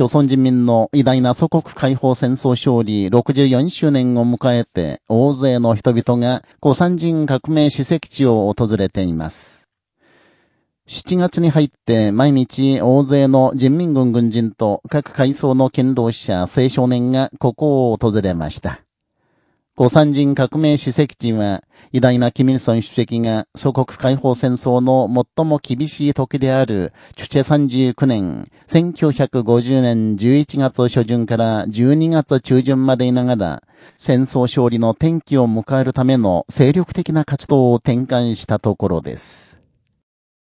朝鮮人民の偉大な祖国解放戦争勝利64周年を迎えて、大勢の人々が古参人革命史跡地を訪れています。7月に入って毎日大勢の人民軍軍人と各階層の堅労者、青少年がここを訪れました。古参人革命史跡地は、偉大なキミルソン主席が祖国解放戦争の最も厳しい時である、チュチェ39年、1950年11月初旬から12月中旬までいながら、戦争勝利の転機を迎えるための精力的な活動を転換したところです。